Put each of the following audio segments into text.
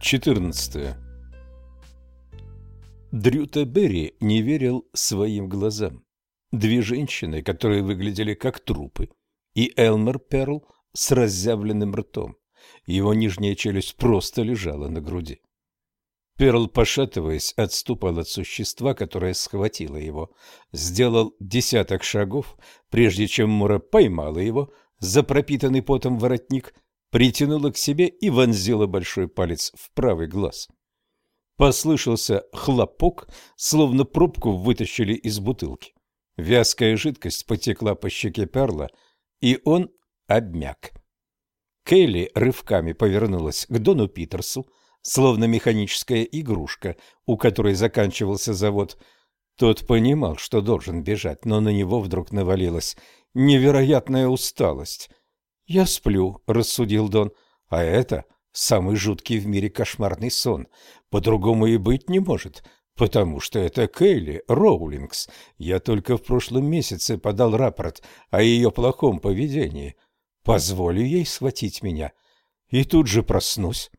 14. Дрюта Берри не верил своим глазам. Две женщины, которые выглядели как трупы, и Элмер Перл с разъявленным ртом. Его нижняя челюсть просто лежала на груди. Перл, пошатываясь, отступал от существа, которое схватило его. Сделал десяток шагов, прежде чем Мура поймала его за пропитанный потом воротник – притянула к себе и вонзила большой палец в правый глаз. Послышался хлопок, словно пробку вытащили из бутылки. Вязкая жидкость потекла по щеке Перла, и он обмяк. Келли рывками повернулась к Дону Питерсу, словно механическая игрушка, у которой заканчивался завод. Тот понимал, что должен бежать, но на него вдруг навалилась невероятная усталость. «Я сплю», — рассудил Дон, — «а это самый жуткий в мире кошмарный сон. По-другому и быть не может, потому что это Кейли Роулингс. Я только в прошлом месяце подал рапорт о ее плохом поведении. Позволю ей схватить меня. И тут же проснусь».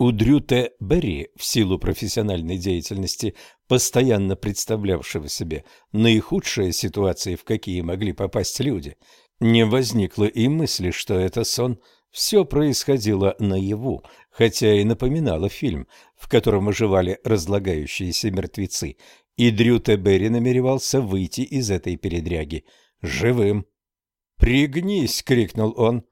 У Дрюте Берри, в силу профессиональной деятельности, постоянно представлявшего себе наихудшие ситуации, в какие могли попасть люди – не возникло и мысли, что это сон. Все происходило наяву, хотя и напоминало фильм, в котором оживали разлагающиеся мертвецы, и Дрю Тебери намеревался выйти из этой передряги живым. «Пригнись!» — крикнул он.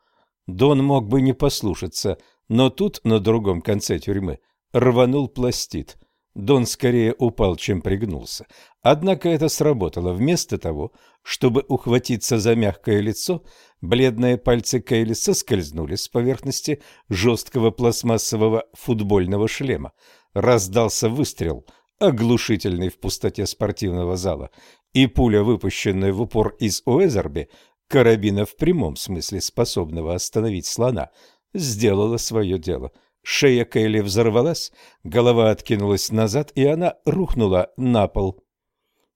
Дон мог бы не послушаться, но тут, на другом конце тюрьмы, рванул пластид. Дон скорее упал, чем пригнулся. Однако это сработало. Вместо того, чтобы ухватиться за мягкое лицо, бледные пальцы Кейли соскользнули с поверхности жесткого пластмассового футбольного шлема. Раздался выстрел, оглушительный в пустоте спортивного зала, и пуля, выпущенная в упор из Уэзерби, карабина в прямом смысле способного остановить слона, сделала свое дело — Шея Кейли взорвалась, голова откинулась назад, и она рухнула на пол.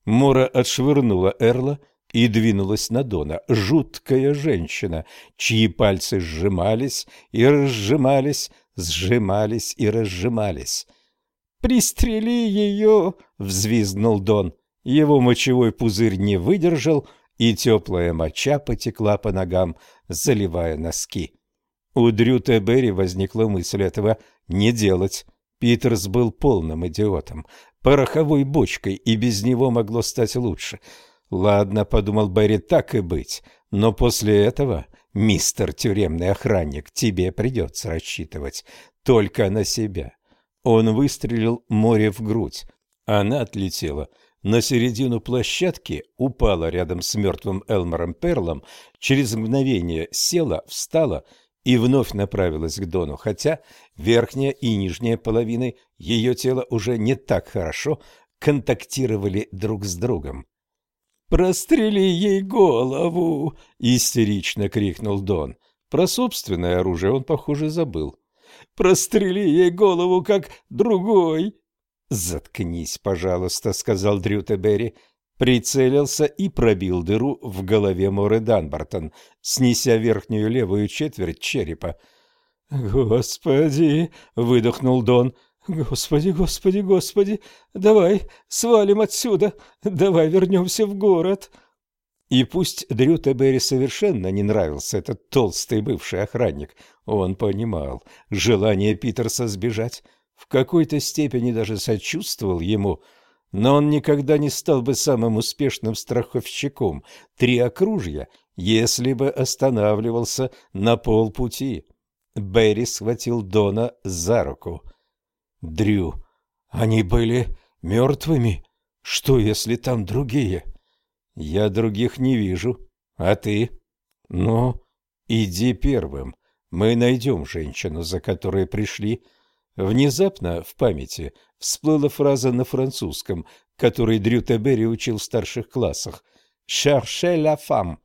Мора отшвырнула Эрла и двинулась на Дона. Жуткая женщина, чьи пальцы сжимались и разжимались, сжимались и разжимались. «Пристрели ее!» — взвизгнул Дон. Его мочевой пузырь не выдержал, и теплая моча потекла по ногам, заливая носки. У Дрю Берри возникла мысль этого не делать. Питерс был полным идиотом, пороховой бочкой, и без него могло стать лучше. «Ладно», — подумал Берри, — «так и быть. Но после этого, мистер тюремный охранник, тебе придется рассчитывать только на себя». Он выстрелил море в грудь. Она отлетела на середину площадки, упала рядом с мертвым Элмором Перлом, через мгновение села, встала и вновь направилась к Дону, хотя верхняя и нижняя половины ее тела уже не так хорошо контактировали друг с другом. «Прострели ей голову!» — истерично крикнул Дон. Про собственное оружие он, похоже, забыл. «Прострели ей голову, как другой!» «Заткнись, пожалуйста», — сказал Дрюта Берри прицелился и пробил дыру в голове Моры Данбартон, снеся верхнюю левую четверть черепа. «Господи!» — выдохнул Дон. «Господи, господи, господи! Давай свалим отсюда! Давай вернемся в город!» И пусть Дрю Тебери совершенно не нравился этот толстый бывший охранник, он понимал желание Питерса сбежать, в какой-то степени даже сочувствовал ему — но он никогда не стал бы самым успешным страховщиком три окружья, если бы останавливался на полпути. Берри схватил Дона за руку. «Дрю, они были мертвыми? Что, если там другие?» «Я других не вижу. А ты?» «Ну, иди первым. Мы найдем женщину, за которой пришли». Внезапно в памяти всплыла фраза на французском, которой Дрю Тебери учил в старших классах. «Cherchez la femme».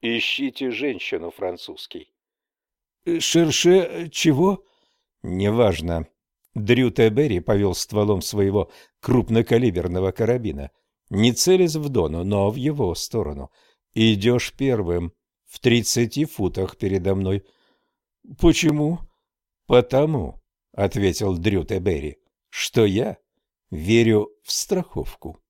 «Ищите женщину» французский. «Шерше чего?» «Неважно». Дрю Тебери повел стволом своего крупнокалиберного карабина. Не целясь в Дону, но в его сторону. «Идешь первым, в тридцати футах передо мной». «Почему?» «Потому». Ответил Дрю Тебери, — что я верю в страховку.